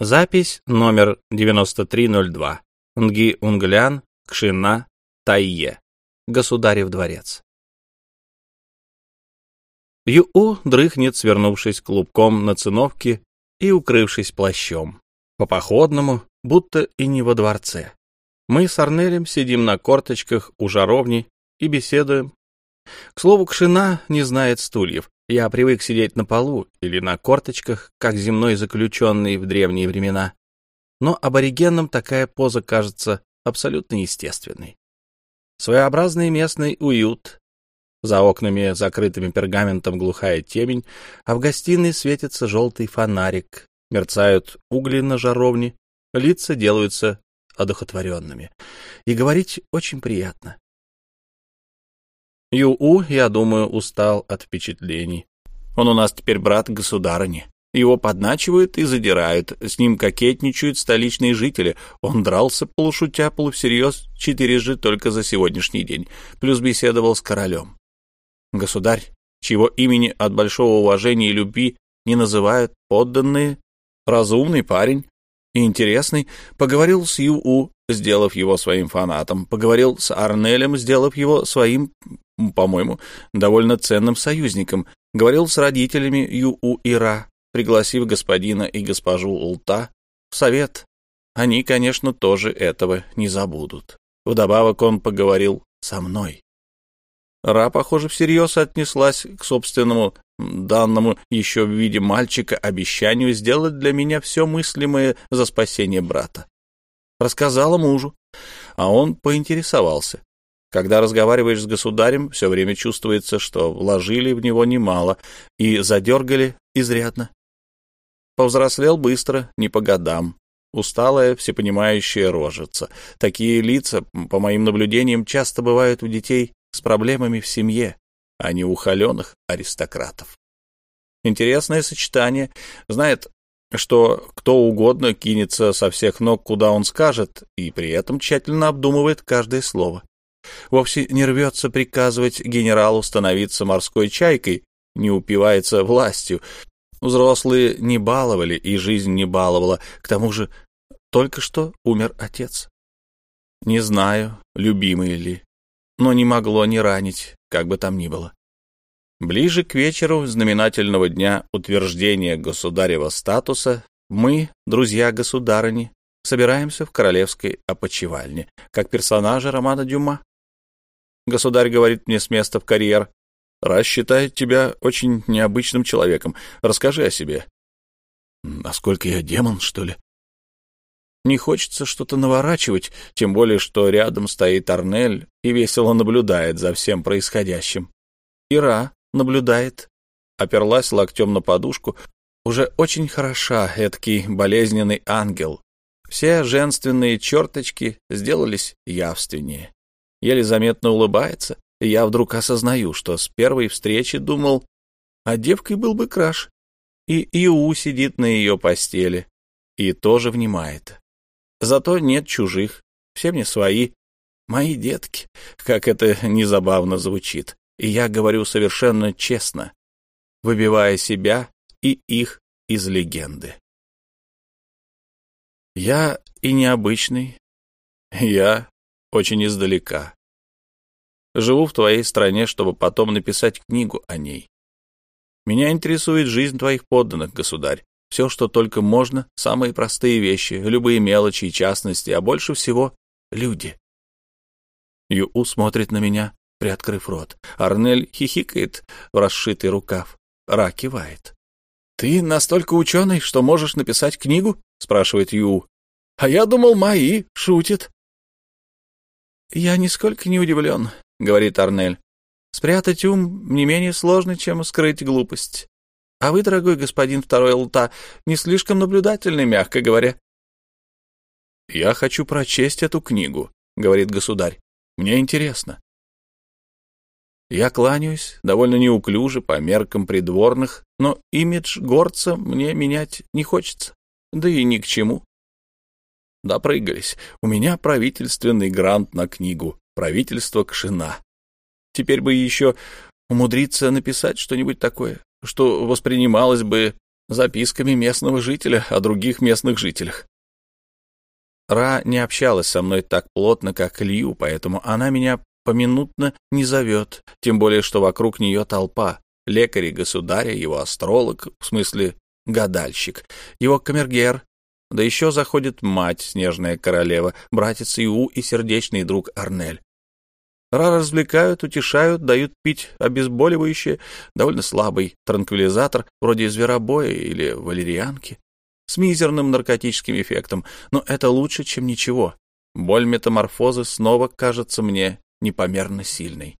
Запись номер 9302. Нги Унглян, Кшина, Тайе. Государев дворец. Ю-У дрыхнет, свернувшись клубком на циновке и укрывшись плащом. По-походному, будто и не во дворце. Мы с Арнелем сидим на корточках у жаровни и беседуем. К слову, Кшина не знает стульев, я привык сидеть на полу или на корточках, как земной заключенный в древние времена. Но аборигенам такая поза кажется абсолютно естественной. Своеобразный местный уют. За окнами, закрытыми пергаментом, глухая темень, а в гостиной светится желтый фонарик, мерцают угли на жаровне, лица делаются одухотворенными. И говорить очень приятно. Ю-У, я думаю, устал от впечатлений. Он у нас теперь брат государыни. Его подначивают и задирают, с ним кокетничают столичные жители. Он дрался полушутя, полусерьез четырежды только за сегодняшний день, плюс беседовал с королем. Государь, чьего имени от большого уважения и любви не называют подданные, разумный парень и интересный, поговорил с Ю-У, сделав его своим фанатом, поговорил с Арнелем, сделав его своим по-моему, довольно ценным союзником, говорил с родителями Ю-У-Ира, пригласив господина и госпожу Улта в совет. Они, конечно, тоже этого не забудут. Вдобавок он поговорил со мной. Ра, похоже, всерьез отнеслась к собственному, данному еще в виде мальчика, обещанию сделать для меня все мыслимое за спасение брата. Рассказала мужу, а он поинтересовался, когда разговариваешь с государем, все время чувствуется, что вложили в него немало и задергали изрядно. Повзрослел быстро, не по годам. Усталая, всепонимающая рожица. Такие лица, по моим наблюдениям, часто бывают у детей с проблемами в семье, а не у холеных аристократов. Интересное сочетание. Знает, что кто угодно кинется со всех ног, куда он скажет, и при этом тщательно обдумывает каждое слово вовсе не рвется приказывать генералу становиться морской чайкой, не упивается властью. Взрослые не баловали, и жизнь не баловала. К тому же только что умер отец. Не знаю, любимый ли, но не могло не ранить, как бы там ни было. Ближе к вечеру знаменательного дня утверждения государева статуса мы, друзья государыни, собираемся в королевской опочивальне, как персонажи романа Дюма. Государь говорит мне с места в карьер. Раз считает тебя очень необычным человеком, расскажи о себе. Насколько я демон, что ли? Не хочется что-то наворачивать, тем более, что рядом стоит Арнель и весело наблюдает за всем происходящим. Ира наблюдает, оперлась локтем на подушку, уже очень хороша, эдакий болезненный ангел. Все женственные черточки сделались явственнее еле заметно улыбается, и я вдруг осознаю, что с первой встречи думал, а девкой был бы краш. И Иу сидит на ее постели и тоже внимает. Зато нет чужих, все мне свои, мои детки, как это незабавно звучит. И я говорю совершенно честно, выбивая себя и их из легенды. Я и необычный, я очень издалека. Живу в твоей стране, чтобы потом написать книгу о ней. Меня интересует жизнь твоих подданных, государь. Все, что только можно, самые простые вещи, любые мелочи и частности, а больше всего — люди. Ю смотрит на меня, приоткрыв рот. Арнель хихикает в расшитый рукав. Ра кивает. — Ты настолько ученый, что можешь написать книгу? — спрашивает Ю. — А я думал, мои, шутит. «Я нисколько не удивлен», — говорит Арнель. «Спрятать ум не менее сложно, чем скрыть глупость. А вы, дорогой господин второй лта, не слишком наблюдательный, мягко говоря». «Я хочу прочесть эту книгу», — говорит государь. «Мне интересно». Я кланяюсь, довольно неуклюже, по меркам придворных, но имидж горца мне менять не хочется, да и ни к чему. Допрыгались. У меня правительственный грант на книгу «Правительство Кшина». Теперь бы еще умудриться написать что-нибудь такое, что воспринималось бы записками местного жителя о других местных жителях. Ра не общалась со мной так плотно, как Лью, поэтому она меня поминутно не зовет, тем более, что вокруг нее толпа. Лекари государя, его астролог, в смысле гадальщик, его камергер, да еще заходит мать, снежная королева, братец Иу и сердечный друг Арнель. Ра развлекают, утешают, дают пить обезболивающее, довольно слабый транквилизатор, вроде зверобоя или валерьянки, с мизерным наркотическим эффектом, но это лучше, чем ничего. Боль метаморфозы снова кажется мне непомерно сильной.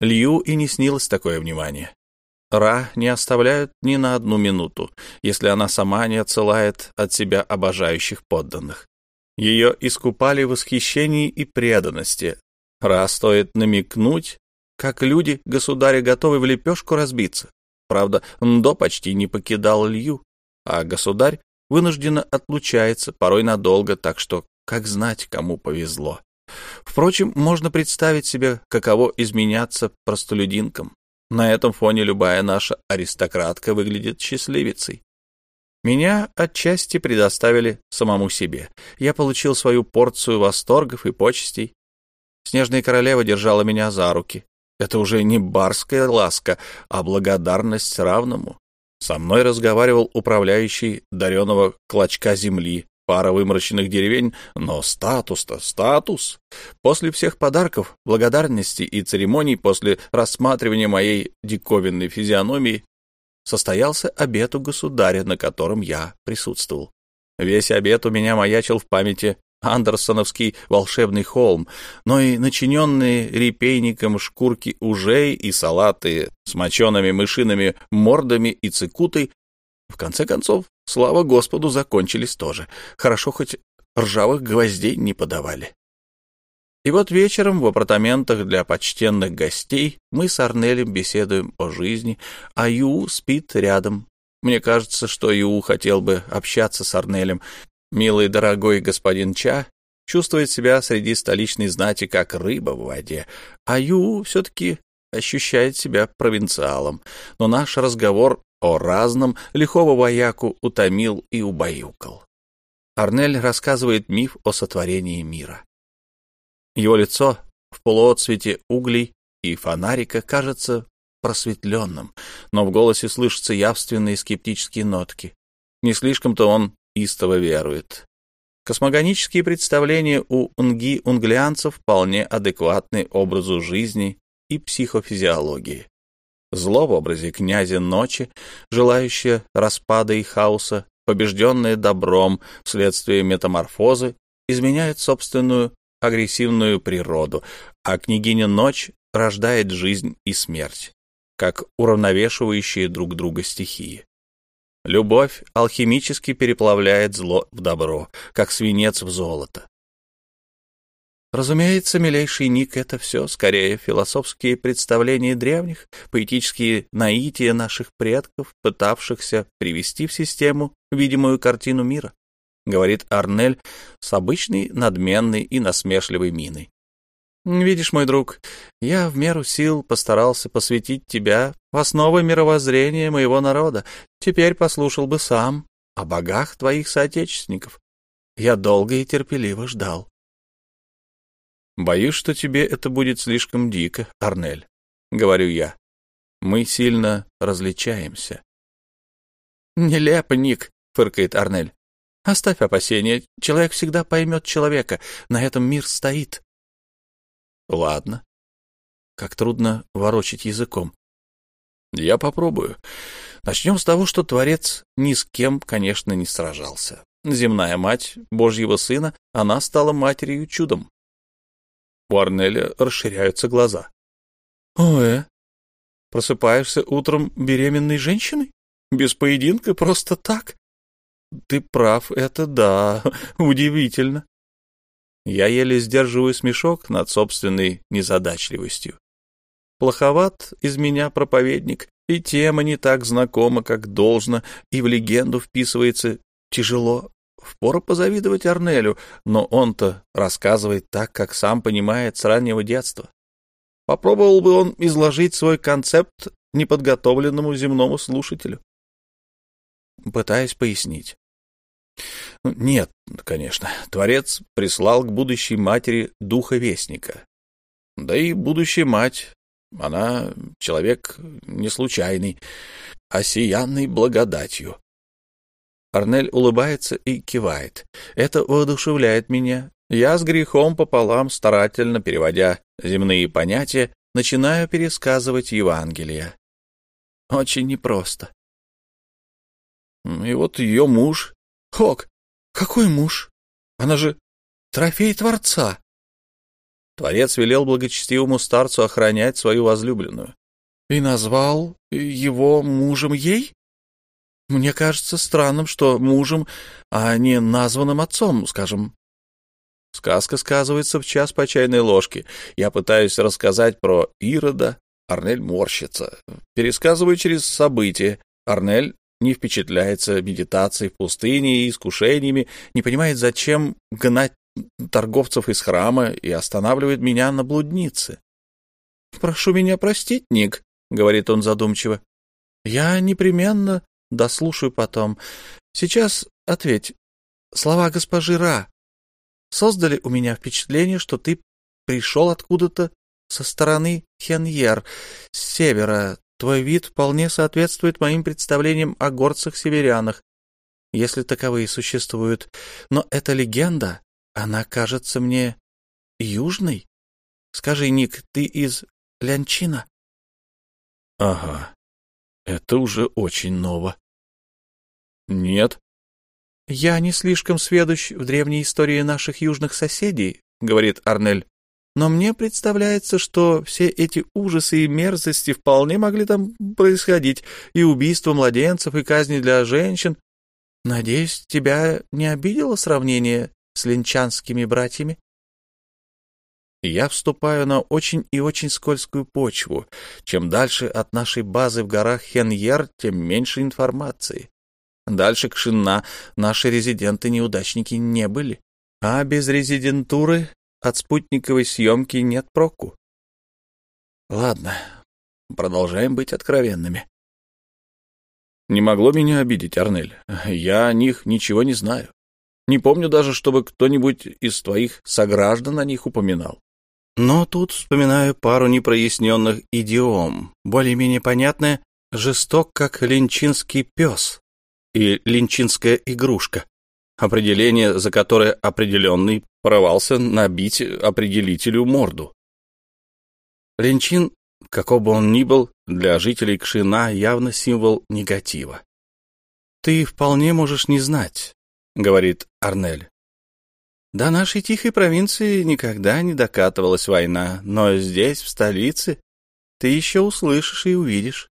Лью и не снилось такое внимание. Ра не оставляют ни на одну минуту, если она сама не отсылает от себя обожающих подданных. Ее искупали в восхищении и преданности. Ра стоит намекнуть, как люди, государя, готовы в лепешку разбиться. Правда, Ндо почти не покидал Лью, а государь вынужденно отлучается, порой надолго, так что как знать, кому повезло. Впрочем, можно представить себе, каково изменяться простолюдинкам. На этом фоне любая наша аристократка выглядит счастливицей. Меня отчасти предоставили самому себе. Я получил свою порцию восторгов и почестей. Снежная королева держала меня за руки. Это уже не барская ласка, а благодарность равному. Со мной разговаривал управляющий дареного клочка земли, пара вымороченных деревень, но статус-то статус. После всех подарков, благодарности и церемоний, после рассматривания моей диковинной физиономии, состоялся обед у государя, на котором я присутствовал. Весь обед у меня маячил в памяти Андерсоновский волшебный холм, но и начиненные репейником шкурки ужей и салаты с мочеными мышиными мордами и цикутой в конце концов, слава Господу, закончились тоже. Хорошо, хоть ржавых гвоздей не подавали. И вот вечером в апартаментах для почтенных гостей мы с Арнелем беседуем о жизни, а Ю спит рядом. Мне кажется, что Ю хотел бы общаться с Арнелем. Милый дорогой господин Ча чувствует себя среди столичной знати как рыба в воде, а Ю все-таки ощущает себя провинциалом. Но наш разговор о разном лихого вояку утомил и убаюкал. Арнель рассказывает миф о сотворении мира. Его лицо в полуотсвете углей и фонарика кажется просветленным, но в голосе слышатся явственные скептические нотки. Не слишком-то он истово верует. Космогонические представления у унги-унглианцев вполне адекватны образу жизни и психофизиологии. Зло в образе князя ночи, желающее распада и хаоса, побежденное добром вследствие метаморфозы, изменяет собственную агрессивную природу, а княгиня ночь рождает жизнь и смерть, как уравновешивающие друг друга стихии. Любовь алхимически переплавляет зло в добро, как свинец в золото. Разумеется, милейший Ник — это все скорее философские представления древних, поэтические наития наших предков, пытавшихся привести в систему видимую картину мира, — говорит Арнель с обычной надменной и насмешливой миной. «Видишь, мой друг, я в меру сил постарался посвятить тебя в основы мировоззрения моего народа. Теперь послушал бы сам о богах твоих соотечественников. Я долго и терпеливо ждал. «Боюсь, что тебе это будет слишком дико, Арнель», — говорю я. «Мы сильно различаемся». «Нелепо, Ник», — фыркает Арнель. «Оставь опасения. Человек всегда поймет человека. На этом мир стоит». «Ладно». Как трудно ворочить языком. «Я попробую. Начнем с того, что Творец ни с кем, конечно, не сражался. Земная мать Божьего Сына, она стала матерью чудом. У Арнеля расширяются глаза. «Ое, просыпаешься утром беременной женщиной? Без поединка, просто так?» «Ты прав, это да, удивительно». Я еле сдерживаю смешок над собственной незадачливостью. Плоховат из меня проповедник, и тема не так знакома, как должно, и в легенду вписывается тяжело Впору позавидовать Арнелю, но он-то рассказывает так, как сам понимает с раннего детства. Попробовал бы он изложить свой концепт неподготовленному земному слушателю. пытаясь пояснить. Ну, нет, конечно, Творец прислал к будущей матери духа Вестника. Да и будущая мать, она человек не случайный, осиянный благодатью. Арнель улыбается и кивает. Это воодушевляет меня. Я с грехом пополам, старательно переводя земные понятия, начинаю пересказывать Евангелие. Очень непросто. И вот ее муж. Хок, какой муж? Она же трофей Творца. Творец велел благочестивому старцу охранять свою возлюбленную. И назвал его мужем ей? Мне кажется странным, что мужем, а не названным отцом, скажем. Сказка сказывается в час по чайной ложке. Я пытаюсь рассказать про Ирода, Арнель морщится. Пересказываю через события. Арнель не впечатляется медитацией в пустыне и искушениями, не понимает, зачем гнать торговцев из храма и останавливает меня на блуднице. «Прошу меня простить, Ник», — говорит он задумчиво. «Я непременно дослушаю потом. Сейчас ответь. Слова госпожи Ра создали у меня впечатление, что ты пришел откуда-то со стороны Хеньер, с севера. Твой вид вполне соответствует моим представлениям о горцах-северянах, если таковые существуют. Но эта легенда она кажется мне южной. Скажи, Ник, ты из Лянчина? — Ага, это уже очень ново. — Нет. — Я не слишком сведущ в древней истории наших южных соседей, — говорит Арнель. Но мне представляется, что все эти ужасы и мерзости вполне могли там происходить, и убийство младенцев, и казни для женщин. Надеюсь, тебя не обидело сравнение с линчанскими братьями? Я вступаю на очень и очень скользкую почву. Чем дальше от нашей базы в горах Хеньер, тем меньше информации. Дальше к Шинна наши резиденты-неудачники не были. А без резидентуры от спутниковой съемки нет проку. Ладно, продолжаем быть откровенными. Не могло меня обидеть, Арнель. Я о них ничего не знаю. Не помню даже, чтобы кто-нибудь из твоих сограждан о них упоминал. Но тут вспоминаю пару непроясненных идиом, более-менее понятное «жесток, как линчинский пес» и «линчинская игрушка», определение, за которое определенный порывался набить определителю морду. Линчин, каков бы он ни был, для жителей Кшина явно символ негатива. Ты вполне можешь не знать, — говорит Арнель. До нашей тихой провинции никогда не докатывалась война, но здесь, в столице, ты еще услышишь и увидишь.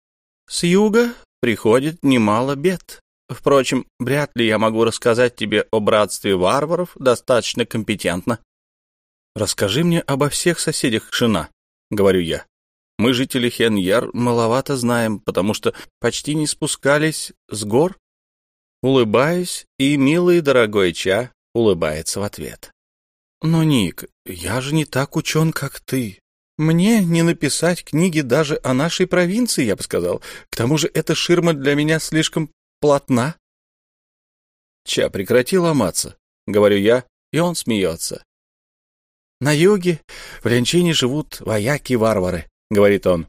С юга приходит немало бед. Впрочем, вряд ли я могу рассказать тебе о братстве варваров достаточно компетентно. Расскажи мне обо всех соседях Шина, — говорю я. Мы, жители Хеньяр, маловато знаем, потому что почти не спускались с гор Улыбаюсь, и милый дорогой Ча улыбается в ответ. «Но, Ник, я же не так учен, как ты. Мне не написать книги даже о нашей провинции, я бы сказал. К тому же эта ширма для меня слишком плотна». «Ча, прекрати ломаться», — говорю я, и он смеется. «На юге в Ленчине живут вояки-варвары», — говорит он.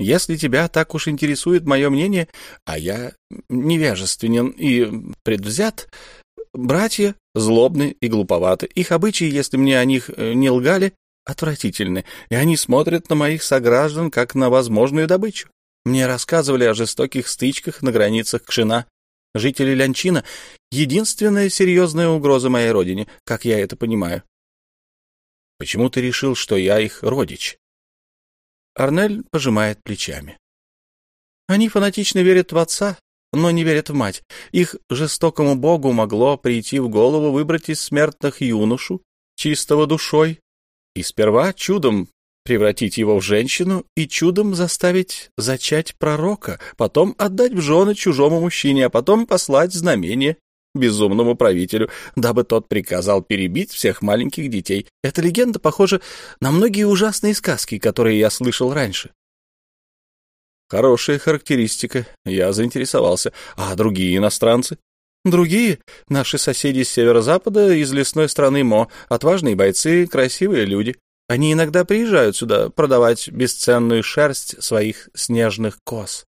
Если тебя так уж интересует мое мнение, а я невежественен и предвзят, братья злобны и глуповаты. Их обычаи, если мне о них э, не лгали, отвратительны, и они смотрят на моих сограждан как на возможную добычу. Мне рассказывали о жестоких стычках на границах Кшина. Жители Лянчина — единственная серьезная угроза моей родине, как я это понимаю. Почему ты решил, что я их родич? Арнель пожимает плечами. Они фанатично верят в отца, но не верят в мать. Их жестокому богу могло прийти в голову выбрать из смертных юношу, чистого душой, и сперва чудом превратить его в женщину и чудом заставить зачать пророка, потом отдать в жены чужому мужчине, а потом послать знамение безумному правителю, дабы тот приказал перебить всех маленьких детей. Эта легенда похожа на многие ужасные сказки, которые я слышал раньше. Хорошая характеристика. Я заинтересовался. А другие иностранцы? Другие — наши соседи с северо-запада, из лесной страны Мо, отважные бойцы, красивые люди. Они иногда приезжают сюда продавать бесценную шерсть своих снежных коз.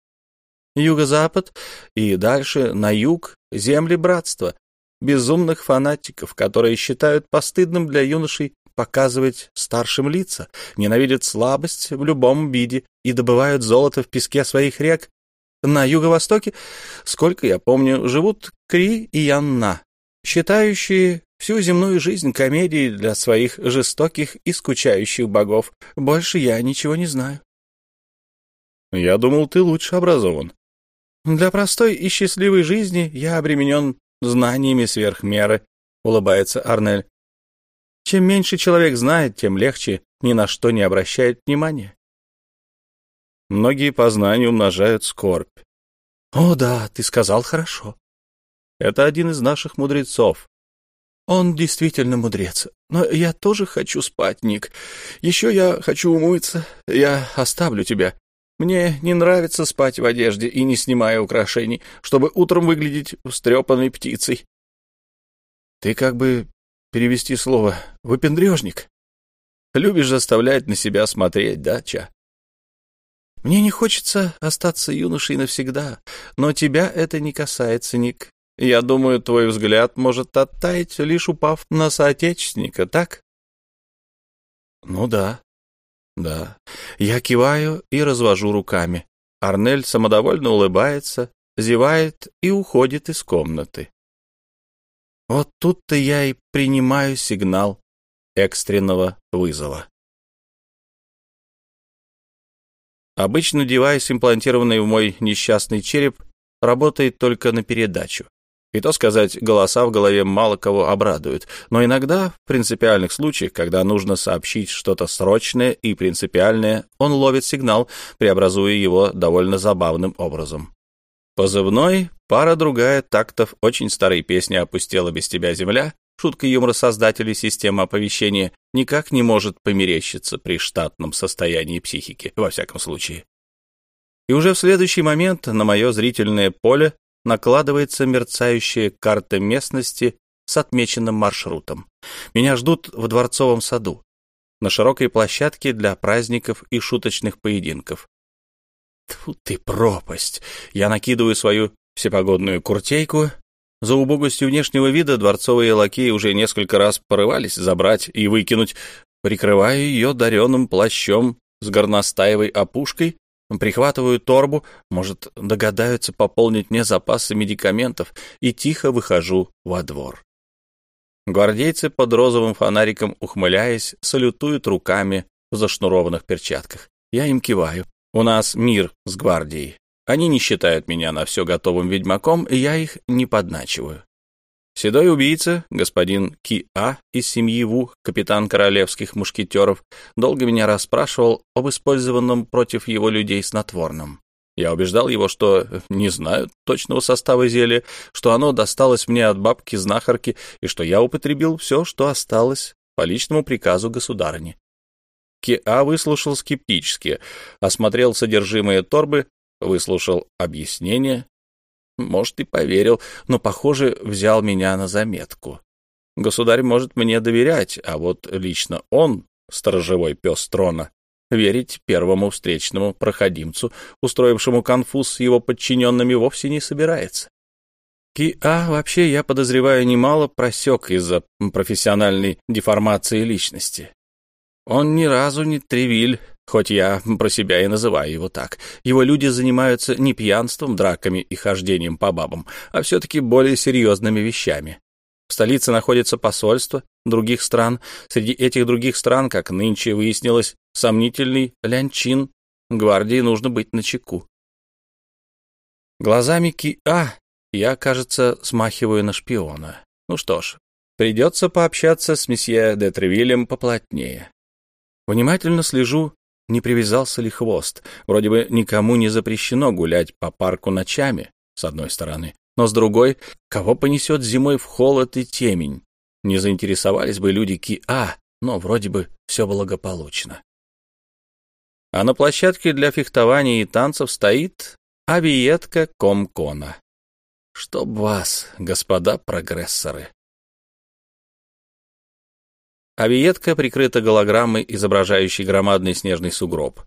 Юго-запад и дальше на юг — земли братства, безумных фанатиков, которые считают постыдным для юношей показывать старшим лица, ненавидят слабость в любом виде и добывают золото в песке своих рек, на юго-востоке, сколько я помню, живут Кри и Янна, считающие всю земную жизнь комедией для своих жестоких и скучающих богов. Больше я ничего не знаю. Я думал, ты лучше образован. Для простой и счастливой жизни я обременен знаниями сверх меры, улыбается Арнель. Чем меньше человек знает, тем легче ни на что не обращает внимания. Многие познания умножают скорбь. О, да, ты сказал хорошо. Это один из наших мудрецов. Он действительно мудрец. Но я тоже хочу спать, Ник. Еще я хочу умыться. Я оставлю тебя. Мне не нравится спать в одежде и не снимая украшений, чтобы утром выглядеть встрепанной птицей. Ты как бы перевести слово «выпендрежник». Любишь заставлять на себя смотреть, да, Ча? Мне не хочется остаться юношей навсегда, но тебя это не касается, Ник. Я думаю, твой взгляд может оттаять, лишь упав на соотечественника, так? Ну да, да. Я киваю и развожу руками. Арнель самодовольно улыбается, зевает и уходит из комнаты. Вот тут-то я и принимаю сигнал экстренного вызова. Обычно девайс, имплантированный в мой несчастный череп, работает только на передачу. И то сказать, голоса в голове мало кого обрадуют, но иногда, в принципиальных случаях, когда нужно сообщить что-то срочное и принципиальное, он ловит сигнал, преобразуя его довольно забавным образом. Позывной, пара-другая тактов очень старой песни «Опустела без тебя земля», шутка юмора создателей системы оповещения, никак не может померещиться при штатном состоянии психики, во всяком случае. И уже в следующий момент на мое зрительное поле накладывается мерцающая карта местности с отмеченным маршрутом. Меня ждут в Дворцовом саду, на широкой площадке для праздников и шуточных поединков. Тьфу ты, пропасть! Я накидываю свою всепогодную куртейку за убогостью внешнего вида дворцовые лакеи уже несколько раз порывались забрать и выкинуть, прикрывая ее дареным плащом с горностаевой опушкой, прихватываю торбу, может, догадаются пополнить мне запасы медикаментов, и тихо выхожу во двор. Гвардейцы под розовым фонариком, ухмыляясь, салютуют руками в зашнурованных перчатках. Я им киваю. У нас мир с гвардией. Они не считают меня на все готовым ведьмаком, и я их не подначиваю. Седой убийца, господин Ки-А из семьи Ву, капитан королевских мушкетеров, долго меня расспрашивал об использованном против его людей снотворном. Я убеждал его, что не знаю точного состава зелья, что оно досталось мне от бабки-знахарки и что я употребил все, что осталось по личному приказу государыни. Ки-А выслушал скептически, осмотрел содержимое торбы, выслушал объяснение, может, и поверил, но, похоже, взял меня на заметку. Государь может мне доверять, а вот лично он, сторожевой пес трона, верить первому встречному проходимцу, устроившему конфуз с его подчиненными, вовсе не собирается. Ки-А вообще, я подозреваю, немало просек из-за профессиональной деформации личности. Он ни разу не тревиль, хоть я про себя и называю его так. Его люди занимаются не пьянством, драками и хождением по бабам, а все-таки более серьезными вещами. В столице находится посольство других стран. Среди этих других стран, как нынче выяснилось, сомнительный лянчин. Гвардии нужно быть начеку. Глазами Ки-А я, кажется, смахиваю на шпиона. Ну что ж, придется пообщаться с месье де Тревилем поплотнее. Внимательно слежу, не привязался ли хвост. Вроде бы никому не запрещено гулять по парку ночами, с одной стороны, но с другой, кого понесет зимой в холод и темень? Не заинтересовались бы люди Ки-А, но вроде бы все благополучно. а на площадке для фехтования и танцев стоит авиетка Комкона. Чтоб вас, господа прогрессоры. Авиетка прикрыта голограммой, изображающей громадный снежный сугроб.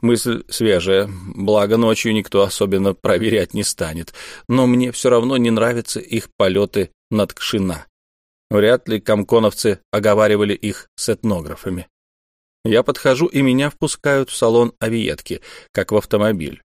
Мысль свежая, благо ночью никто особенно проверять не станет, но мне все равно не нравятся их полеты над Кшина. Вряд ли комконовцы оговаривали их с этнографами. Я подхожу, и меня впускают в салон авиетки, как в автомобиль.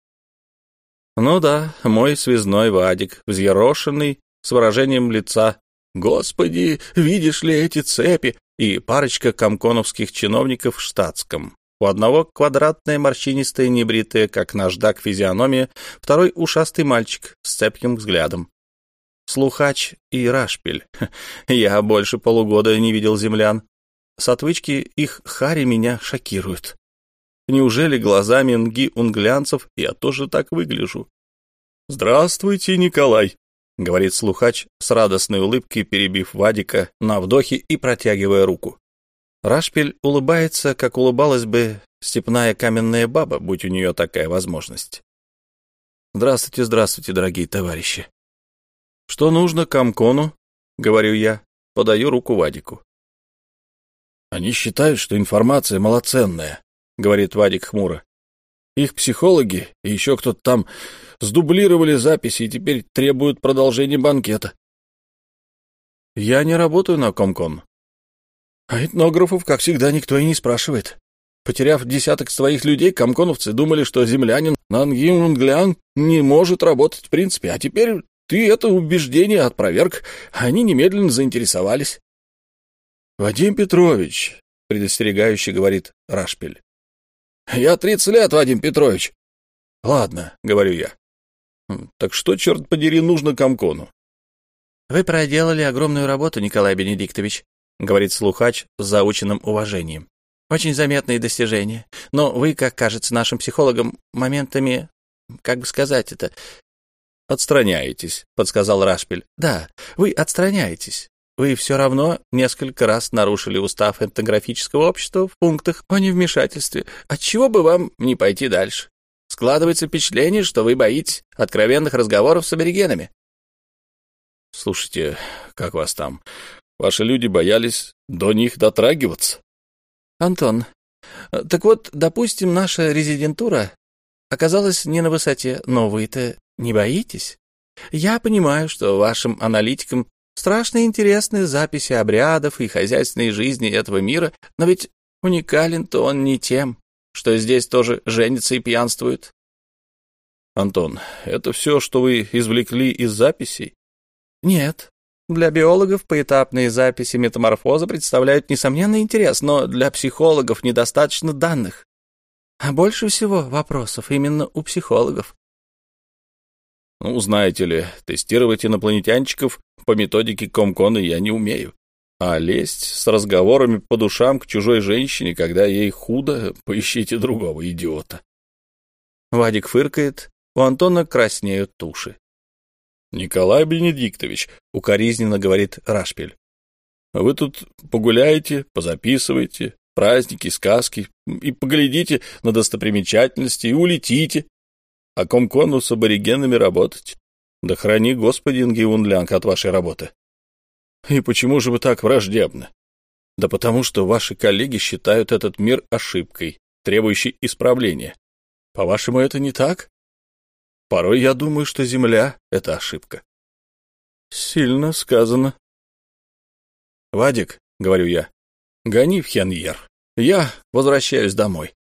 Ну да, мой связной Вадик, взъерошенный, с выражением лица «Господи, видишь ли эти цепи?» И парочка комконовских чиновников в штатском. У одного квадратная, морщинистая, небритая, как наждак физиономия, второй ушастый мальчик с цепким взглядом. Слухач и Рашпиль. Я больше полугода не видел землян. С отвычки их хари меня шокируют. Неужели глазами нги-унглянцев я тоже так выгляжу? «Здравствуйте, Николай!» — говорит слухач с радостной улыбкой, перебив Вадика на вдохе и протягивая руку. Рашпиль улыбается, как улыбалась бы степная каменная баба, будь у нее такая возможность. «Здравствуйте, здравствуйте, дорогие товарищи!» «Что нужно Камкону?» — говорю я, подаю руку Вадику. «Они считают, что информация малоценная», — говорит Вадик хмуро. «Их психологи и еще кто-то там сдублировали записи и теперь требуют продолжения банкета». «Я не работаю на Комкон». «А этнографов, как всегда, никто и не спрашивает. Потеряв десяток своих людей, комконовцы думали, что землянин Нангим не может работать в принципе, а теперь ты это убеждение отпроверг, они немедленно заинтересовались. — Вадим Петрович, — предостерегающе говорит Рашпель. — Я тридцать лет, Вадим Петрович. — Ладно, — говорю я. — Так что, черт подери, нужно Комкону? — Вы проделали огромную работу, Николай Бенедиктович, — говорит слухач с заученным уважением. Очень заметные достижения. Но вы, как кажется нашим психологам, моментами, как бы сказать это, «Отстраняетесь», — подсказал Рашпиль. «Да, вы отстраняетесь. Вы все равно несколько раз нарушили устав этнографического общества в пунктах о невмешательстве. Отчего бы вам не пойти дальше? Складывается впечатление, что вы боитесь откровенных разговоров с аборигенами». «Слушайте, как вас там? Ваши люди боялись до них дотрагиваться?» «Антон, так вот, допустим, наша резидентура оказалась не на высоте, но вы-то не боитесь? Я понимаю, что вашим аналитикам страшно интересны записи обрядов и хозяйственной жизни этого мира, но ведь уникален-то он не тем, что здесь тоже женится и пьянствует. Антон, это все, что вы извлекли из записей? Нет. Для биологов поэтапные записи метаморфоза представляют несомненный интерес, но для психологов недостаточно данных. А больше всего вопросов именно у психологов. Ну, знаете ли, тестировать инопланетянчиков по методике Комкона я не умею. А лезть с разговорами по душам к чужой женщине, когда ей худо, поищите другого идиота. Вадик фыркает, у Антона краснеют туши. «Николай Бенедиктович», — укоризненно говорит Рашпель, — «вы тут погуляете, позаписываете, праздники, сказки, и поглядите на достопримечательности и улетите а Комкону с аборигенами работать. Да храни Господи Ингиунлянг от вашей работы. И почему же вы так враждебны? Да потому что ваши коллеги считают этот мир ошибкой, требующей исправления. По-вашему, это не так? Порой я думаю, что Земля — это ошибка. Сильно сказано. Вадик, — говорю я, — гони в Хеньер. Я возвращаюсь домой.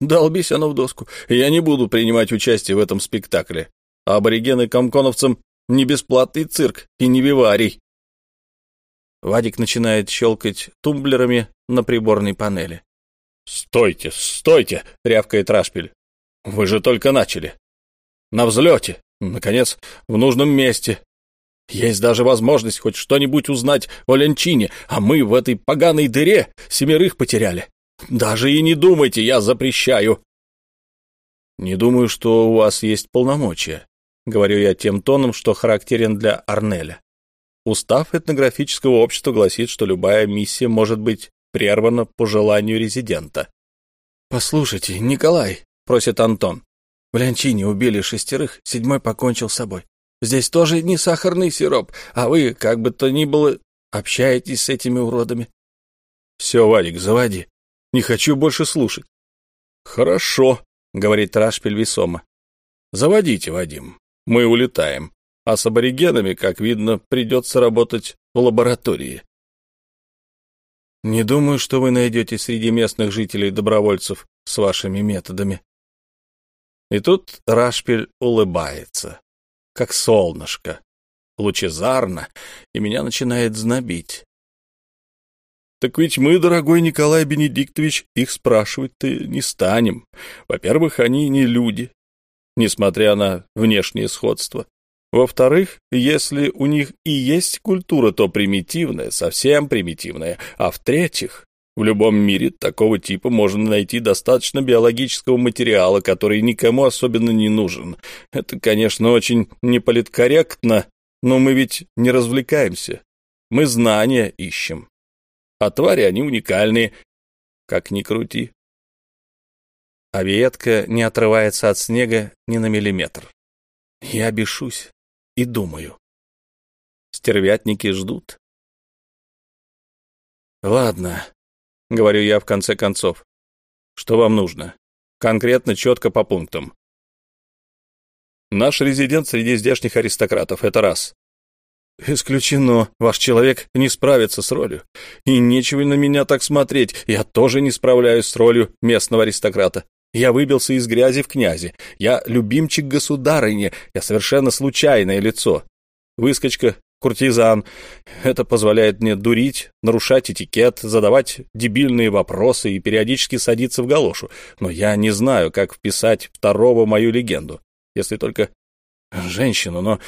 Долбись оно в доску. Я не буду принимать участие в этом спектакле. А аборигены комконовцам не бесплатный цирк и не виварий. Вадик начинает щелкать тумблерами на приборной панели. «Стойте, стойте!» — рявкает Рашпиль. «Вы же только начали. На взлете. Наконец, в нужном месте. Есть даже возможность хоть что-нибудь узнать о Ленчине, а мы в этой поганой дыре семерых потеряли. Даже и не думайте, я запрещаю. Не думаю, что у вас есть полномочия, говорю я тем тоном, что характерен для Арнеля. Устав этнографического общества гласит, что любая миссия может быть прервана по желанию резидента. «Послушайте, Николай», — просит Антон, — «в Лянчине убили шестерых, седьмой покончил с собой. Здесь тоже не сахарный сироп, а вы, как бы то ни было, общаетесь с этими уродами». «Все, Вадик, заводи. Не хочу больше слушать». «Хорошо», — говорит Рашпель весомо. «Заводите, Вадим. Мы улетаем. А с аборигенами, как видно, придется работать в лаборатории». Не думаю, что вы найдете среди местных жителей добровольцев с вашими методами. И тут Рашпель улыбается, как солнышко, лучезарно, и меня начинает знобить. Так ведь мы, дорогой Николай Бенедиктович, их спрашивать-то не станем. Во-первых, они не люди, несмотря на внешнее сходство. Во-вторых, если у них и есть культура, то примитивная, совсем примитивная. А в-третьих, в любом мире такого типа можно найти достаточно биологического материала, который никому особенно не нужен. Это, конечно, очень неполиткорректно, но мы ведь не развлекаемся. Мы знания ищем. А твари, они уникальные, как ни крути. А ветка не отрывается от снега ни на миллиметр. Я бешусь и думаю. Стервятники ждут. «Ладно», — говорю я в конце концов. «Что вам нужно? Конкретно, четко по пунктам». «Наш резидент среди здешних аристократов — это раз. «Исключено. Ваш человек не справится с ролью. И нечего на меня так смотреть. Я тоже не справляюсь с ролью местного аристократа. Я выбился из грязи в князи. Я любимчик государыни. Я совершенно случайное лицо. Выскочка, куртизан. Это позволяет мне дурить, нарушать этикет, задавать дебильные вопросы и периодически садиться в галошу. Но я не знаю, как вписать второго мою легенду. Если только женщину, но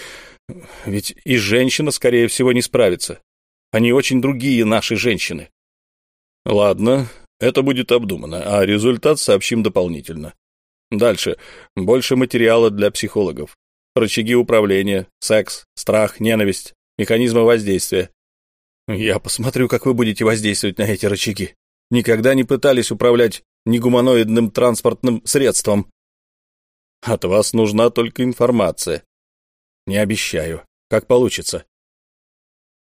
ведь и женщина, скорее всего, не справится. Они очень другие наши женщины. Ладно, это будет обдумано, а результат сообщим дополнительно. Дальше. Больше материала для психологов. Рычаги управления, секс, страх, ненависть, механизмы воздействия. Я посмотрю, как вы будете воздействовать на эти рычаги. Никогда не пытались управлять негуманоидным транспортным средством. От вас нужна только информация. Не обещаю. Как получится.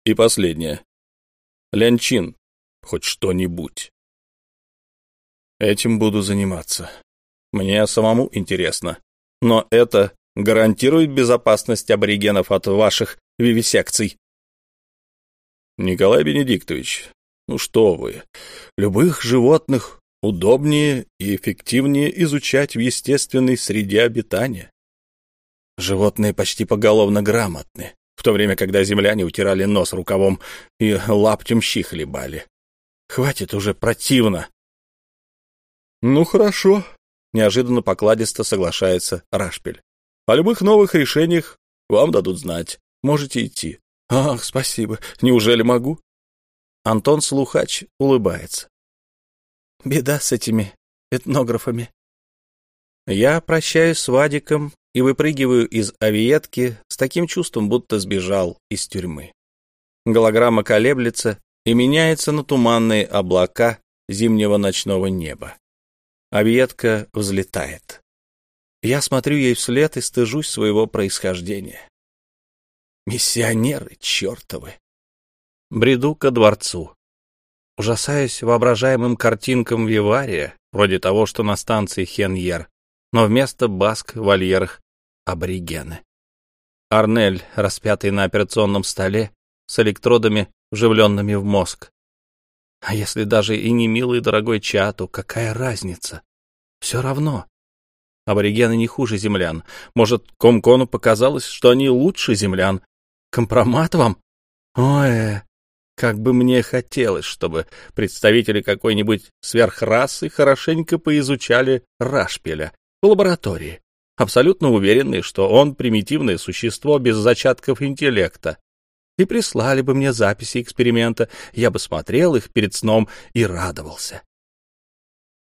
И последнее. Лянчин. Хоть что-нибудь. Этим буду заниматься. Мне самому интересно. Но это гарантирует безопасность аборигенов от ваших вивисекций. Николай Бенедиктович, ну что вы, любых животных удобнее и эффективнее изучать в естественной среде обитания. Животные почти поголовно грамотны, в то время, когда земляне утирали нос рукавом и лаптем щи хлебали. Хватит уже противно. «Ну, хорошо», — неожиданно покладисто соглашается Рашпель. «О любых новых решениях вам дадут знать. Можете идти». «Ах, спасибо. Неужели могу?» Антон Слухач улыбается. «Беда с этими этнографами». Я прощаюсь с Вадиком и выпрыгиваю из авиетки с таким чувством, будто сбежал из тюрьмы. Голограмма колеблется и меняется на туманные облака зимнего ночного неба. Авиетка взлетает. Я смотрю ей вслед и стыжусь своего происхождения. Миссионеры чертовы. Бреду ко дворцу. Ужасаюсь воображаемым картинкам Вивария, вроде того, что на станции Хеньер, но вместо баск в вольерах аборигены. Арнель, распятый на операционном столе, с электродами, вживленными в мозг. А если даже и не милый дорогой чату, какая разница? Все равно. Аборигены не хуже землян. Может, Комкону показалось, что они лучше землян. Компромат вам? Ой, как бы мне хотелось, чтобы представители какой-нибудь сверхрасы хорошенько поизучали Рашпеля в лаборатории, абсолютно уверенные, что он примитивное существо без зачатков интеллекта, и прислали бы мне записи эксперимента, я бы смотрел их перед сном и радовался.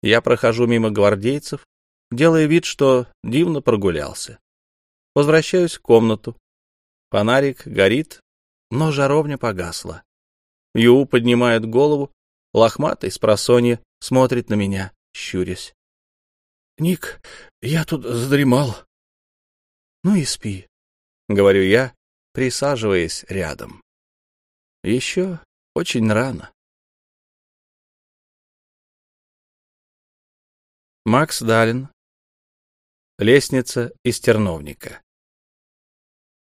Я прохожу мимо гвардейцев, делая вид, что дивно прогулялся. Возвращаюсь в комнату. Фонарик горит, но жаровня погасла. Ю поднимает голову, лохматый с просонья, смотрит на меня, щурясь. — Ник, я тут задремал. — Ну и спи, — говорю я, присаживаясь рядом. Еще очень рано. Макс Далин. Лестница из терновника.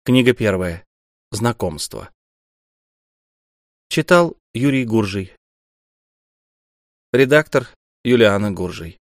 Книга первая. Знакомство. Читал Юрий Гуржий. Редактор Юлиана Гуржий.